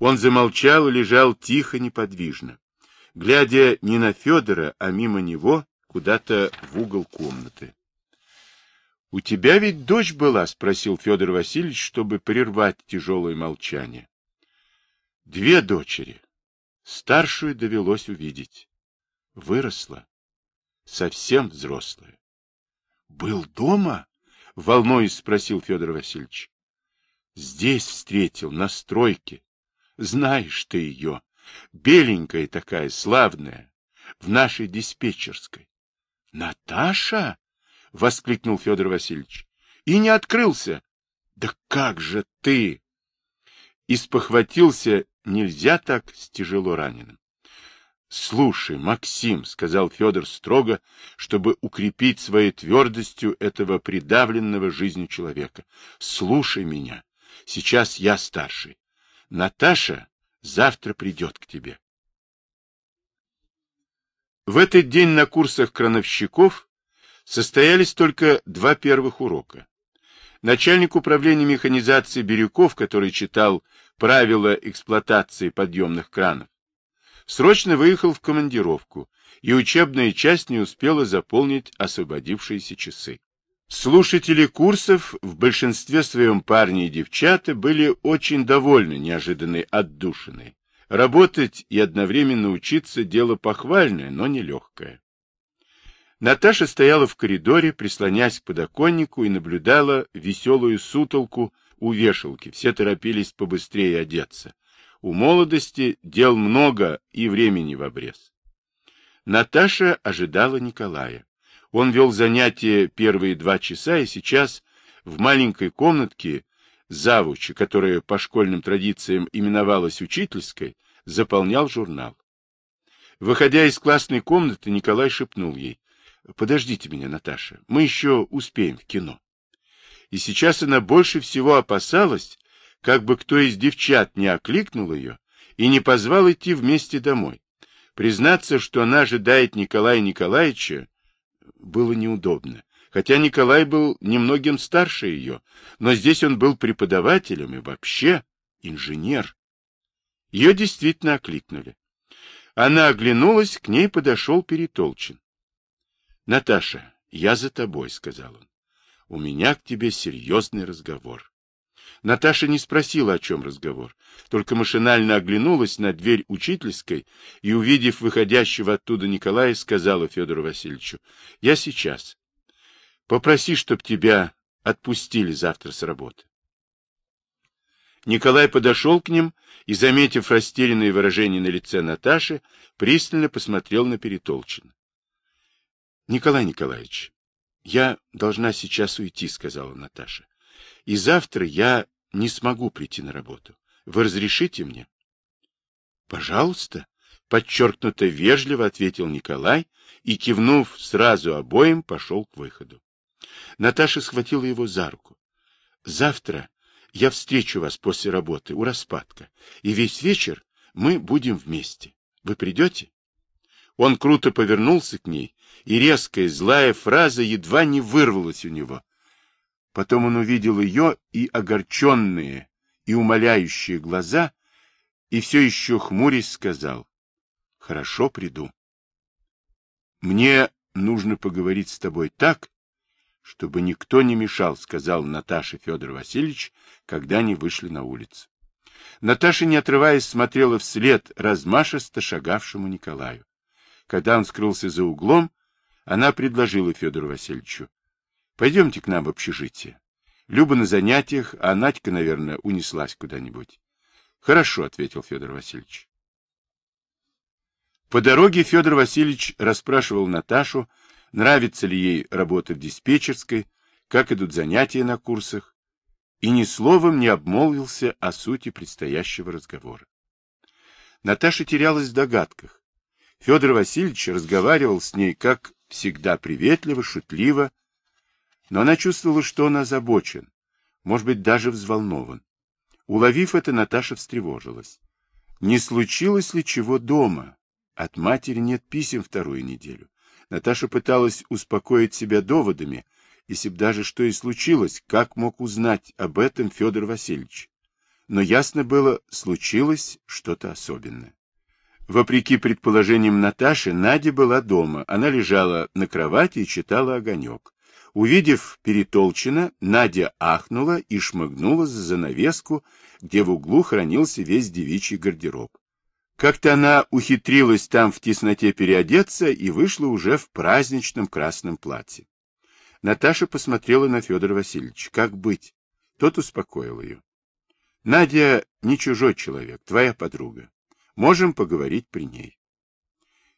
Он замолчал и лежал тихо, неподвижно, глядя не на Федора, а мимо него, куда-то в угол комнаты. — У тебя ведь дочь была? — спросил Федор Васильевич, чтобы прервать тяжелое молчание. — Две дочери. Старшую довелось увидеть. Выросла. Совсем взрослая. — Был дома? — волнуясь спросил Федор Васильевич. — Здесь встретил, на стройке. Знаешь ты ее. Беленькая такая, славная. В нашей диспетчерской. — Наташа? — воскликнул Федор Васильевич. — И не открылся. — Да как же ты? Испохватился нельзя так с тяжело раненым. Слушай, Максим, сказал Федор строго, чтобы укрепить своей твердостью этого придавленного жизнью человека. Слушай меня. Сейчас я старший. Наташа завтра придет к тебе. В этот день на курсах крановщиков состоялись только два первых урока. Начальник управления механизации Бирюков, который читал правила эксплуатации подъемных кранов, срочно выехал в командировку, и учебная часть не успела заполнить освободившиеся часы. Слушатели курсов, в большинстве своем парни и девчата, были очень довольны неожиданной отдушиной. Работать и одновременно учиться – дело похвальное, но нелегкое. Наташа стояла в коридоре, прислонясь к подоконнику, и наблюдала веселую сутолку у вешалки. Все торопились побыстрее одеться. У молодости дел много и времени в обрез. Наташа ожидала Николая. Он вел занятия первые два часа, и сейчас в маленькой комнатке завуча, которая по школьным традициям именовалась учительской, заполнял журнал. Выходя из классной комнаты, Николай шепнул ей, «Подождите меня, Наташа, мы еще успеем в кино». И сейчас она больше всего опасалась, как бы кто из девчат не окликнул ее и не позвал идти вместе домой. Признаться, что она ожидает Николая Николаевича, было неудобно, хотя Николай был немногим старше ее, но здесь он был преподавателем и вообще инженер. Ее действительно окликнули. Она оглянулась, к ней подошел Перетолчин. — Наташа, я за тобой, — сказал он. — У меня к тебе серьезный разговор. Наташа не спросила, о чем разговор, только машинально оглянулась на дверь учительской и, увидев выходящего оттуда Николая, сказала Федору Васильевичу, — Я сейчас. Попроси, чтоб тебя отпустили завтра с работы. Николай подошел к ним и, заметив растерянное выражение на лице Наташи, пристально посмотрел на Перетолчина. — Николай Николаевич, я должна сейчас уйти, — сказала Наташа. — И завтра я не смогу прийти на работу. Вы разрешите мне? — Пожалуйста, — подчеркнуто вежливо ответил Николай и, кивнув сразу обоим, пошел к выходу. Наташа схватила его за руку. — Завтра я встречу вас после работы у распадка, и весь вечер мы будем вместе. Вы придете? Он круто повернулся к ней, и резкая злая фраза едва не вырвалась у него. Потом он увидел ее и огорченные, и умоляющие глаза, и все еще хмурясь сказал, «Хорошо, приду. Мне нужно поговорить с тобой так, чтобы никто не мешал», сказал Наташа Федор Васильевич, когда они вышли на улицу. Наташа, не отрываясь, смотрела вслед размашисто шагавшему Николаю. Когда он скрылся за углом, она предложила Федору Васильевичу. Пойдемте к нам в общежитие. Люба на занятиях, а Надька, наверное, унеслась куда-нибудь. — Хорошо, — ответил Федор Васильевич. По дороге Федор Васильевич расспрашивал Наташу, нравится ли ей работа в диспетчерской, как идут занятия на курсах, и ни словом не обмолвился о сути предстоящего разговора. Наташа терялась в догадках. Федор Васильевич разговаривал с ней, как всегда, приветливо, шутливо, но она чувствовала, что он озабочен, может быть, даже взволнован. Уловив это, Наташа встревожилась. Не случилось ли чего дома? От матери нет писем вторую неделю. Наташа пыталась успокоить себя доводами, если б даже что и случилось, как мог узнать об этом Федор Васильевич? но ясно было, случилось что-то особенное. Вопреки предположениям Наташи, Надя была дома. Она лежала на кровати и читала огонек. Увидев Перетолчина, Надя ахнула и шмыгнула за занавеску, где в углу хранился весь девичий гардероб. Как-то она ухитрилась там в тесноте переодеться и вышла уже в праздничном красном платье. Наташа посмотрела на Федора Васильевича. Как быть? Тот успокоил ее. Надя не чужой человек, твоя подруга. Можем поговорить при ней.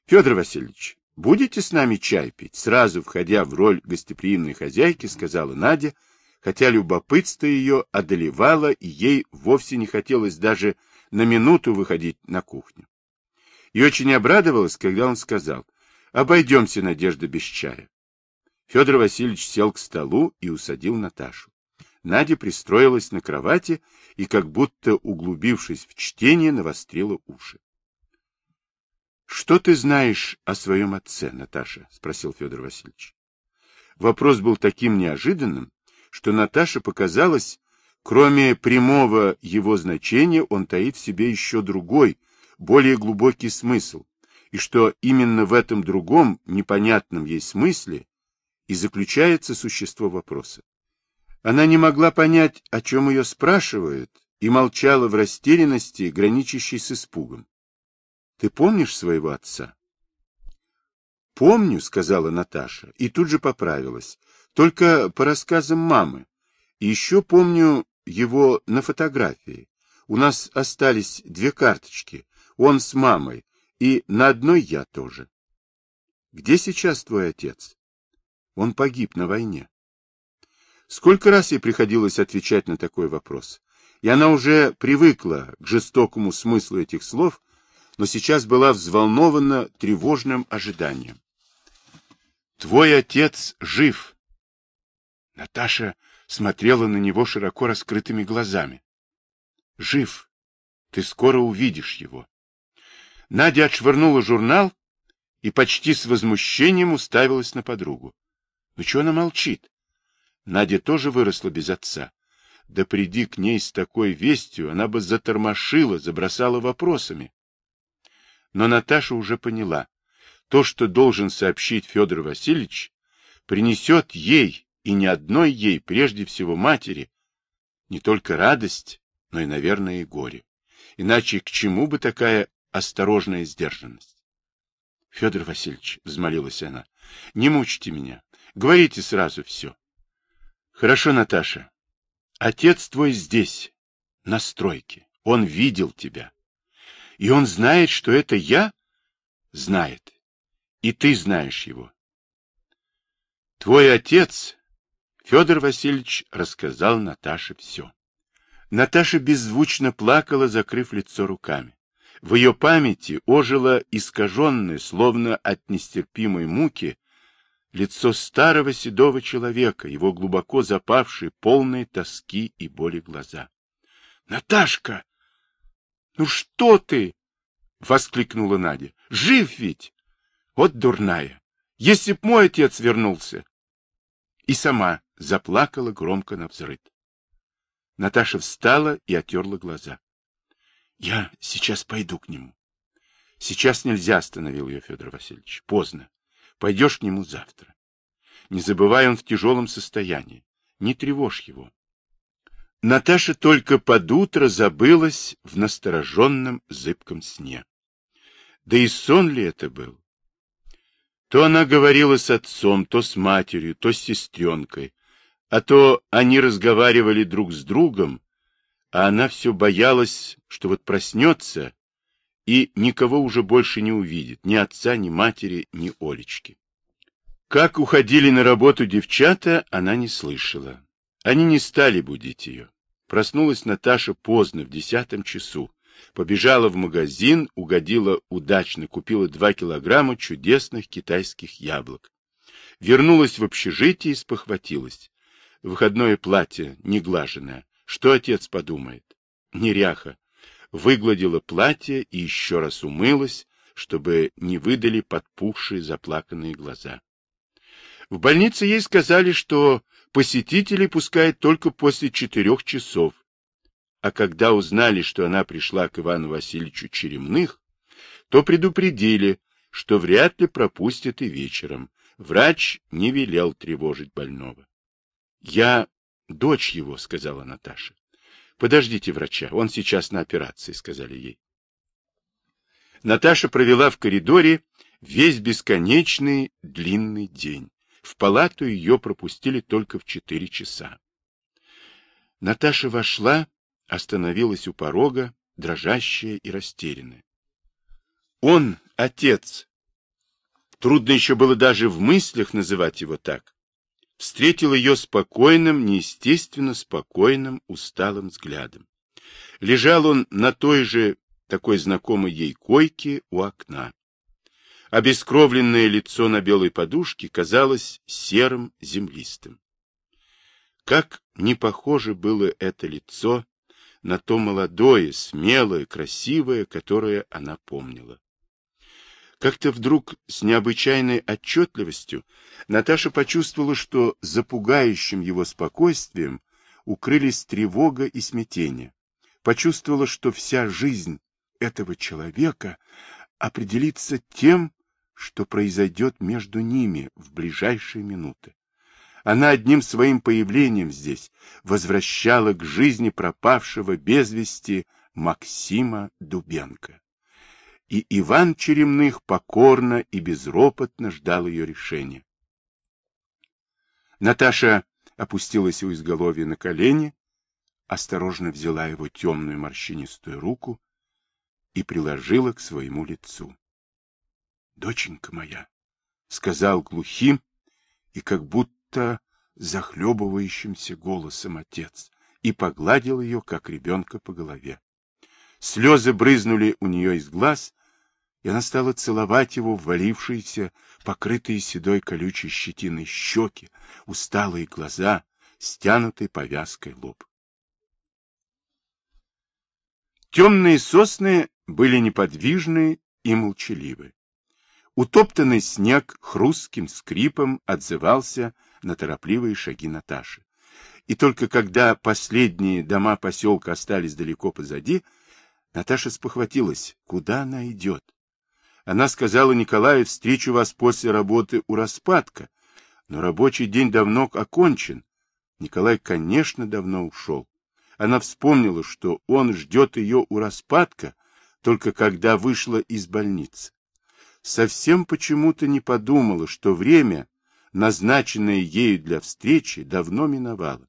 Федор Васильевич, будете с нами чай пить? Сразу входя в роль гостеприимной хозяйки, сказала Надя, хотя любопытство ее одолевало, и ей вовсе не хотелось даже на минуту выходить на кухню. И очень обрадовалась, когда он сказал, обойдемся, Надежда, без чая. Федор Васильевич сел к столу и усадил Наташу. Надя пристроилась на кровати и, как будто углубившись в чтение, навострила уши. — Что ты знаешь о своем отце, Наташа? — спросил Федор Васильевич. Вопрос был таким неожиданным, что Наташе показалось, кроме прямого его значения, он таит в себе еще другой, более глубокий смысл, и что именно в этом другом, непонятном ей смысле и заключается существо вопроса. Она не могла понять, о чем ее спрашивают, и молчала в растерянности, граничащей с испугом. — Ты помнишь своего отца? — Помню, — сказала Наташа, и тут же поправилась. Только по рассказам мамы. И еще помню его на фотографии. У нас остались две карточки. Он с мамой, и на одной я тоже. Где сейчас твой отец? Он погиб на войне. Сколько раз ей приходилось отвечать на такой вопрос, и она уже привыкла к жестокому смыслу этих слов, но сейчас была взволнована тревожным ожиданием. «Твой отец жив!» Наташа смотрела на него широко раскрытыми глазами. «Жив! Ты скоро увидишь его!» Надя отшвырнула журнал и почти с возмущением уставилась на подругу. Ну чего она молчит? Надя тоже выросла без отца. Да приди к ней с такой вестью, она бы затормошила, забросала вопросами. Но Наташа уже поняла. То, что должен сообщить Федор Васильевич, принесет ей, и не одной ей, прежде всего матери, не только радость, но и, наверное, и горе. Иначе к чему бы такая осторожная сдержанность? — Федор Васильевич, — взмолилась она, — не мучьте меня. Говорите сразу все. Хорошо, Наташа. Отец твой здесь, на стройке. Он видел тебя. И он знает, что это я? Знает. И ты знаешь его. Твой отец, Федор Васильевич, рассказал Наташе все. Наташа беззвучно плакала, закрыв лицо руками. В ее памяти ожило искаженное, словно от нестерпимой муки, лицо старого седого человека, его глубоко запавшие, полные тоски и боли глаза. — Наташка! Ну что ты? — воскликнула Надя. — Жив ведь! Вот дурная! Если б мой отец вернулся! И сама заплакала громко на взрыв. Наташа встала и отерла глаза. — Я сейчас пойду к нему. — Сейчас нельзя, остановил ее Федор Васильевич. Поздно. Пойдешь к нему завтра. Не забывай, он в тяжелом состоянии. Не тревожь его. Наташа только под утро забылась в настороженном зыбком сне. Да и сон ли это был? То она говорила с отцом, то с матерью, то с сестренкой, а то они разговаривали друг с другом, а она все боялась, что вот проснется и никого уже больше не увидит, ни отца, ни матери, ни Олечки. Как уходили на работу девчата, она не слышала. Они не стали будить ее. Проснулась Наташа поздно, в десятом часу. Побежала в магазин, угодила удачно, купила два килограмма чудесных китайских яблок. Вернулась в общежитие и спохватилась. Выходное платье, неглаженное. Что отец подумает? Неряха выгладила платье и еще раз умылась, чтобы не выдали подпухшие заплаканные глаза. В больнице ей сказали, что посетителей пускают только после четырех часов. а когда узнали, что она пришла к Ивану Васильевичу Черемных, то предупредили, что вряд ли пропустят и вечером. Врач не велел тревожить больного. — Я дочь его, — сказала Наташа. — Подождите врача, он сейчас на операции, — сказали ей. Наташа провела в коридоре весь бесконечный длинный день. В палату ее пропустили только в четыре часа. Наташа вошла, остановилась у порога, дрожащая и растерянная. Он, отец, трудно еще было даже в мыслях называть его так, встретил ее спокойным, неестественно спокойным, усталым взглядом. Лежал он на той же, такой знакомой ей койке у окна. Обескровленное лицо на белой подушке казалось серым, землистым. Как не похоже было это лицо на то молодое, смелое, красивое, которое она помнила. Как-то вдруг с необычайной отчетливостью Наташа почувствовала, что за пугающим его спокойствием укрылись тревога и смятение. Почувствовала, что вся жизнь этого человека определится тем, что произойдет между ними в ближайшие минуты. Она одним своим появлением здесь возвращала к жизни пропавшего без вести Максима Дубенко. И Иван Черемных покорно и безропотно ждал ее решения. Наташа опустилась у изголовья на колени, осторожно взяла его темную морщинистую руку и приложила к своему лицу доченька моя, — сказал глухим и как будто захлебывающимся голосом отец, и погладил ее, как ребенка, по голове. Слезы брызнули у нее из глаз, и она стала целовать его ввалившиеся, покрытые седой колючей щетиной щеки, усталые глаза, стянутый повязкой лоб. Темные сосны были неподвижны и молчаливы. Утоптанный снег хрустким скрипом отзывался на торопливые шаги Наташи. И только когда последние дома поселка остались далеко позади, Наташа спохватилась, куда она идет. Она сказала Николаю, встречу вас после работы у распадка, но рабочий день давно окончен. Николай, конечно, давно ушел. Она вспомнила, что он ждет ее у распадка, только когда вышла из больницы совсем почему-то не подумала, что время, назначенное ею для встречи, давно миновало.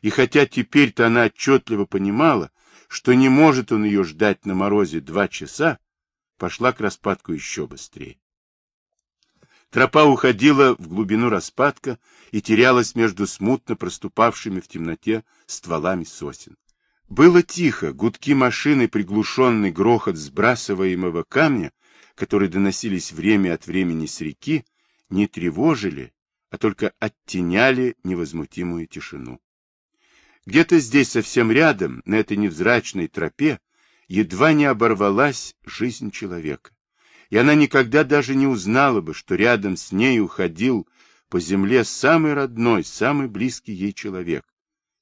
И хотя теперь-то она отчетливо понимала, что не может он ее ждать на морозе два часа, пошла к распадку еще быстрее. Тропа уходила в глубину распадка и терялась между смутно проступавшими в темноте стволами сосен. Было тихо, гудки машины, приглушенный грохот сбрасываемого камня которые доносились время от времени с реки, не тревожили, а только оттеняли невозмутимую тишину. Где-то здесь, совсем рядом, на этой невзрачной тропе, едва не оборвалась жизнь человека. И она никогда даже не узнала бы, что рядом с ней уходил по земле самый родной, самый близкий ей человек.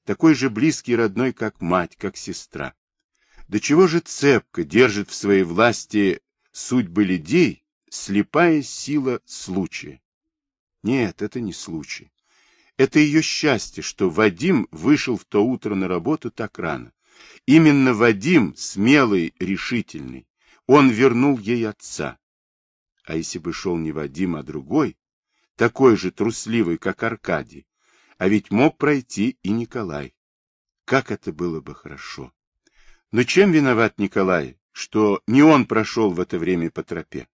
Такой же близкий и родной, как мать, как сестра. До чего же цепко держит в своей власти судьбы людей слепая сила случая. Нет, это не случай. Это ее счастье, что Вадим вышел в то утро на работу так рано. Именно Вадим, смелый, решительный, он вернул ей отца. А если бы шел не Вадим, а другой, такой же трусливый, как Аркадий, а ведь мог пройти и Николай. Как это было бы хорошо. Но чем виноват Николай, что не он прошел в это время по тропе.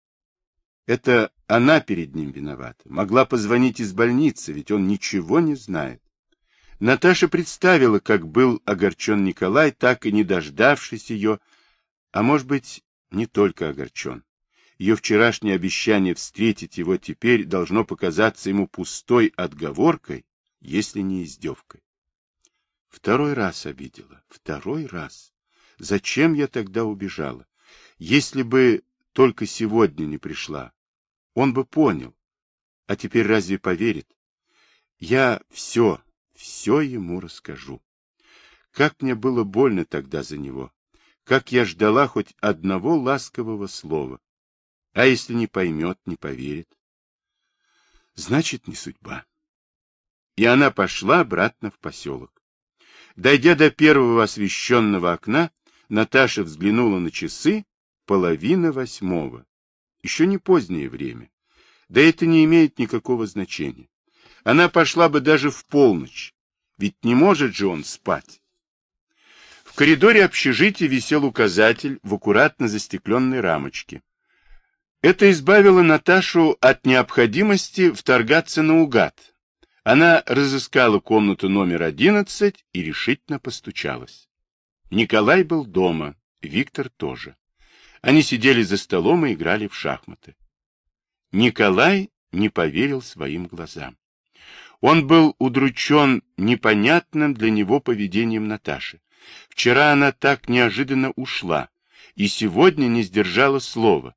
Это она перед ним виновата. Могла позвонить из больницы, ведь он ничего не знает. Наташа представила, как был огорчен Николай, так и не дождавшись ее, а может быть, не только огорчен. Ее вчерашнее обещание встретить его теперь должно показаться ему пустой отговоркой, если не издевкой. Второй раз обидела, второй раз. Зачем я тогда убежала? Если бы только сегодня не пришла, он бы понял. А теперь разве поверит? Я все, все ему расскажу. Как мне было больно тогда за него. Как я ждала хоть одного ласкового слова. А если не поймет, не поверит? Значит, не судьба. И она пошла обратно в поселок. Дойдя до первого освещенного окна, Наташа взглянула на часы половина восьмого. Еще не позднее время. Да это не имеет никакого значения. Она пошла бы даже в полночь, ведь не может же он спать. В коридоре общежития висел указатель в аккуратно застекленной рамочке. Это избавило Наташу от необходимости вторгаться наугад. Она разыскала комнату номер одиннадцать и решительно постучалась. Николай был дома, Виктор тоже. Они сидели за столом и играли в шахматы. Николай не поверил своим глазам. Он был удручен непонятным для него поведением Наташи. Вчера она так неожиданно ушла и сегодня не сдержала слова.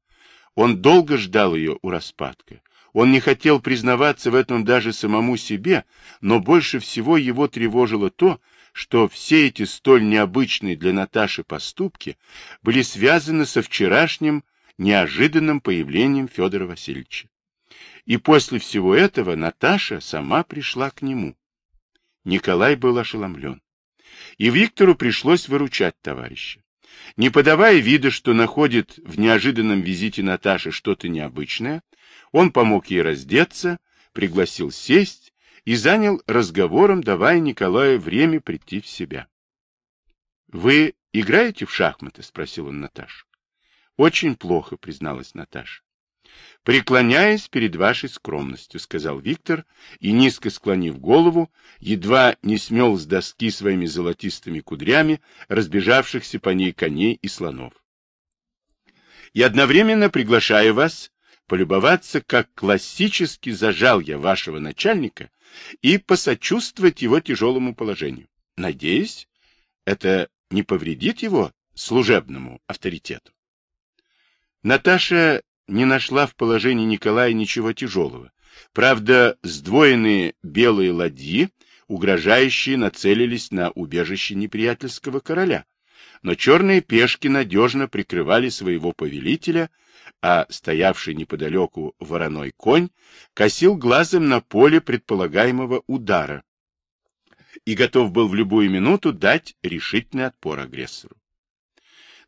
Он долго ждал ее у распадка. Он не хотел признаваться в этом даже самому себе, но больше всего его тревожило то, что все эти столь необычные для Наташи поступки были связаны со вчерашним неожиданным появлением Федора Васильевича. И после всего этого Наташа сама пришла к нему. Николай был ошеломлен. И Виктору пришлось выручать товарища. Не подавая вида, что находит в неожиданном визите Наташи что-то необычное, он помог ей раздеться, пригласил сесть и занял разговором, давая Николаю время прийти в себя. — Вы играете в шахматы? — спросил он Наташу. — Очень плохо, — призналась Наташа. — Преклоняясь перед вашей скромностью, — сказал Виктор, и, низко склонив голову, едва не смел с доски своими золотистыми кудрями разбежавшихся по ней коней и слонов. — И одновременно приглашаю вас полюбоваться, как классически зажал я вашего начальника и посочувствовать его тяжелому положению. Надеюсь, это не повредит его служебному авторитету. Наташа не нашла в положении Николая ничего тяжелого. Правда, сдвоенные белые ладьи, угрожающие, нацелились на убежище неприятельского короля. Но черные пешки надежно прикрывали своего повелителя, а стоявший неподалеку вороной конь косил глазом на поле предполагаемого удара и готов был в любую минуту дать решительный отпор агрессору.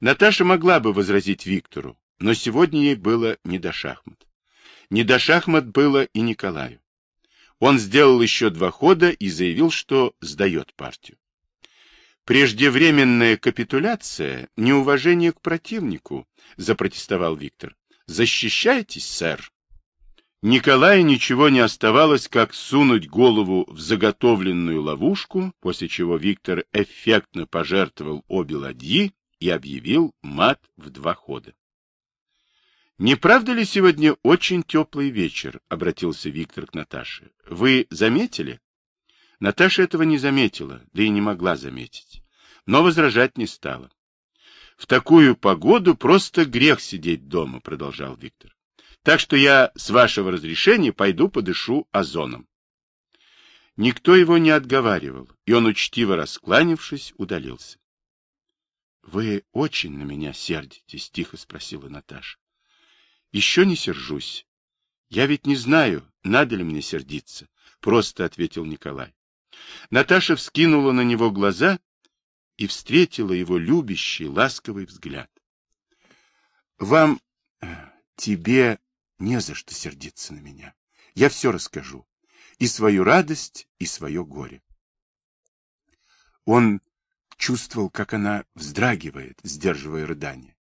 Наташа могла бы возразить Виктору, но сегодня ей было не до шахмат. Не до шахмат было и Николаю. Он сделал еще два хода и заявил, что сдает партию. Преждевременная капитуляция — неуважение к противнику, — запротестовал Виктор. Защищайтесь, сэр. Николаю ничего не оставалось, как сунуть голову в заготовленную ловушку, после чего Виктор эффектно пожертвовал обе ладьи и объявил мат в два хода. «Не правда ли сегодня очень теплый вечер?» — обратился Виктор к Наташе. «Вы заметили?» Наташа этого не заметила, да и не могла заметить, но возражать не стала. «В такую погоду просто грех сидеть дома», — продолжал Виктор. «Так что я, с вашего разрешения, пойду подышу озоном». Никто его не отговаривал, и он, учтиво раскланившись, удалился. — Вы очень на меня сердитесь? — тихо спросила Наташа. Еще не сержусь. Я ведь не знаю, надо ли мне сердиться, просто ответил Николай. Наташа вскинула на него глаза и встретила его любящий, ласковый взгляд. Вам, тебе не за что сердиться на меня. Я все расскажу. И свою радость, и свое горе. Он чувствовал, как она вздрагивает, сдерживая рыдание.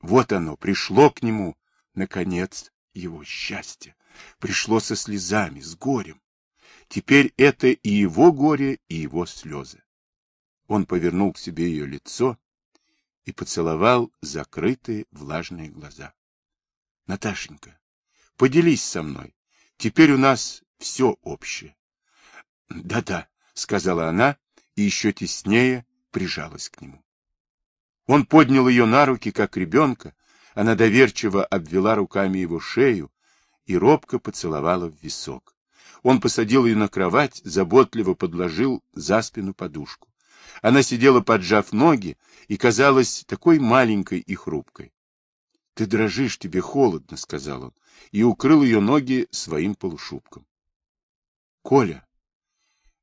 Вот оно, пришло к нему, наконец, его счастье. Пришло со слезами, с горем. Теперь это и его горе, и его слезы. Он повернул к себе ее лицо и поцеловал закрытые влажные глаза. — Наташенька, поделись со мной. Теперь у нас все общее. «Да — Да-да, — сказала она и еще теснее прижалась к нему. Он поднял ее на руки, как ребенка. Она доверчиво обвела руками его шею и робко поцеловала в висок. Он посадил ее на кровать, заботливо подложил за спину подушку. Она сидела, поджав ноги, и казалась такой маленькой и хрупкой. — Ты дрожишь, тебе холодно, — сказал он, и укрыл ее ноги своим полушубком. — Коля,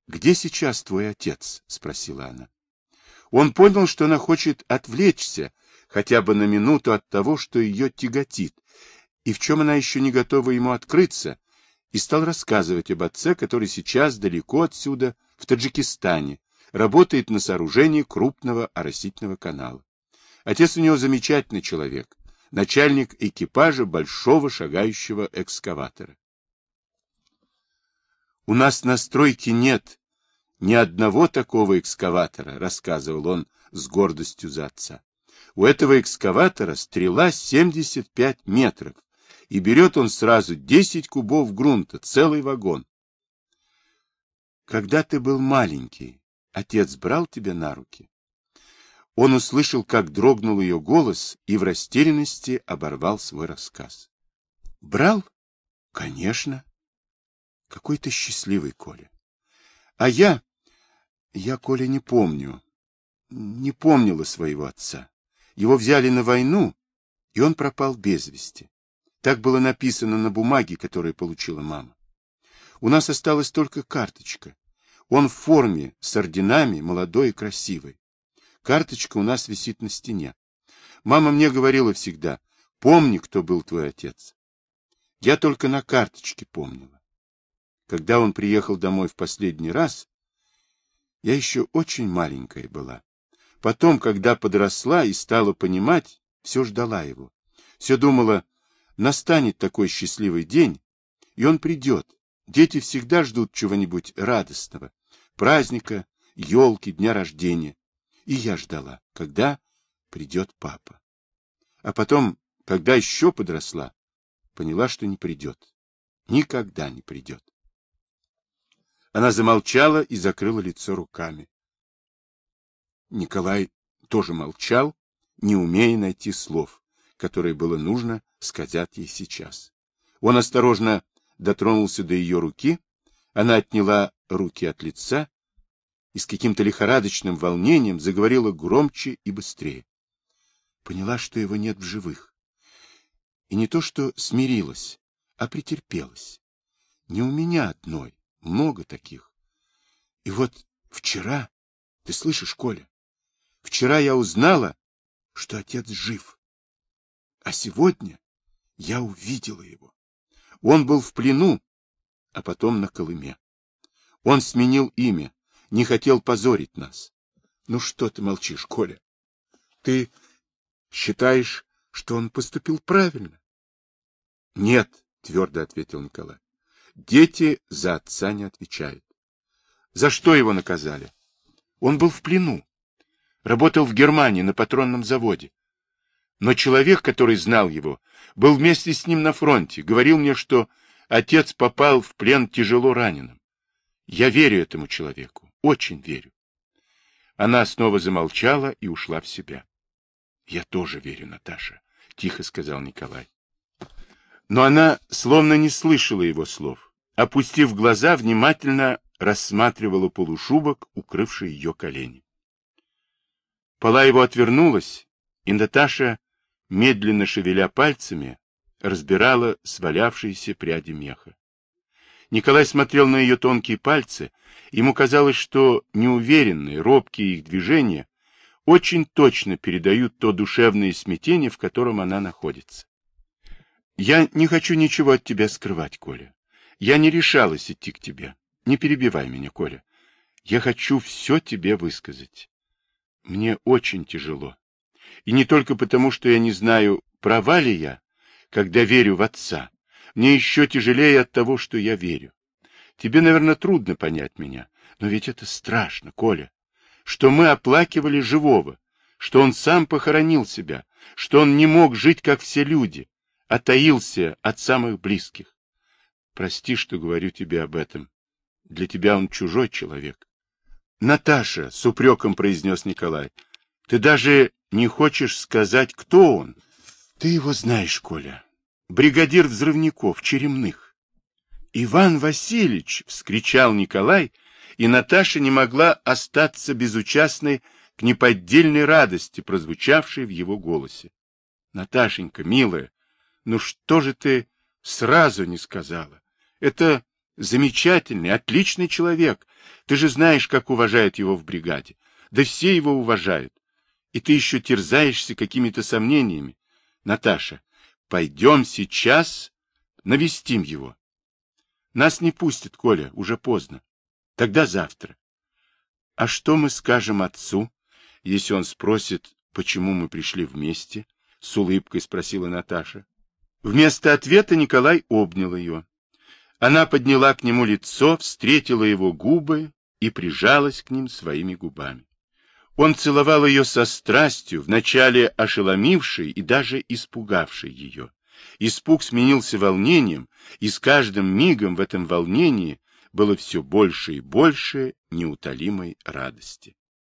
где сейчас твой отец? — спросила она. Он понял, что она хочет отвлечься хотя бы на минуту от того, что ее тяготит, и в чем она еще не готова ему открыться, и стал рассказывать об отце, который сейчас далеко отсюда, в Таджикистане, работает на сооружении крупного оросительного канала. Отец у него замечательный человек, начальник экипажа большого шагающего экскаватора. «У нас на стройке нет ни одного такого экскаватора», — рассказывал он с гордостью за отца. «У этого экскаватора стрела 75 метров, и берет он сразу 10 кубов грунта, целый вагон. Когда ты был маленький, отец брал тебя на руки? Он услышал, как дрогнул ее голос, и в растерянности оборвал свой рассказ. Брал? Конечно. Какой ты счастливый, Коля. А я... Я, Коля, не помню. Не помнила своего отца. Его взяли на войну, и он пропал без вести. Так было написано на бумаге, которую получила мама. У нас осталась только карточка. Он в форме, с орденами, молодой и красивый. Карточка у нас висит на стене. Мама мне говорила всегда, помни, кто был твой отец. Я только на карточке помнила. Когда он приехал домой в последний раз, я еще очень маленькая была. Потом, когда подросла и стала понимать, все ждала его. Все думала, Настанет такой счастливый день, и он придет. Дети всегда ждут чего-нибудь радостного. Праздника, елки, дня рождения. И я ждала, когда придет папа. А потом, когда еще подросла, поняла, что не придет. Никогда не придет. Она замолчала и закрыла лицо руками. Николай тоже молчал, не умея найти слов которое было нужно сказать ей сейчас. Он осторожно дотронулся до ее руки, она отняла руки от лица и с каким-то лихорадочным волнением заговорила громче и быстрее. Поняла, что его нет в живых. И не то, что смирилась, а претерпелась. Не у меня одной, много таких. И вот вчера, ты слышишь, Коля, вчера я узнала, что отец жив. А сегодня я увидела его. Он был в плену, а потом на Колыме. Он сменил имя, не хотел позорить нас. Ну что ты молчишь, Коля? Ты считаешь, что он поступил правильно? Нет, твердо ответил Николай. Дети за отца не отвечают. За что его наказали? Он был в плену. Работал в Германии на патронном заводе. Но человек, который знал его, был вместе с ним на фронте, говорил мне, что отец попал в плен тяжело раненым. Я верю этому человеку, очень верю. Она снова замолчала и ушла в себя. — Я тоже верю, Наташа, — тихо сказал Николай. Но она словно не слышала его слов. Опустив глаза, внимательно рассматривала полушубок, укрывший ее колени. Пола его отвернулась, и Наташа медленно шевеля пальцами, разбирала свалявшиеся пряди меха. Николай смотрел на ее тонкие пальцы, ему казалось, что неуверенные, робкие их движения очень точно передают то душевное смятение, в котором она находится. «Я не хочу ничего от тебя скрывать, Коля. Я не решалась идти к тебе. Не перебивай меня, Коля. Я хочу все тебе высказать. Мне очень тяжело. И не только потому, что я не знаю, права ли я, когда верю в отца. Мне еще тяжелее от того, что я верю. Тебе, наверное, трудно понять меня, но ведь это страшно, Коля. Что мы оплакивали живого, что он сам похоронил себя, что он не мог жить, как все люди, а таился от самых близких. Прости, что говорю тебе об этом. Для тебя он чужой человек. — Наташа, — с упреком произнес Николай, — ты даже не хочешь сказать, кто он? Ты его знаешь, Коля. Бригадир взрывников, Черемных. Иван Васильевич, — вскричал Николай, и Наташа не могла остаться безучастной к неподдельной радости, прозвучавшей в его голосе. — Наташенька, милая, ну что же ты сразу не сказала? Это замечательный, отличный человек. Ты же знаешь, как уважают его в бригаде. Да все его уважают. И ты еще терзаешься какими-то сомнениями. Наташа, пойдем сейчас навестим его. Нас не пустят, Коля, уже поздно. Тогда завтра. А что мы скажем отцу, если он спросит, почему мы пришли вместе? С улыбкой спросила Наташа. Вместо ответа Николай обнял ее. Она подняла к нему лицо, встретила его губы и прижалась к ним своими губами. Он целовал ее со страстью, вначале ошеломившей и даже испугавшей ее. Испуг сменился волнением, и с каждым мигом в этом волнении было все больше и больше неутолимой радости.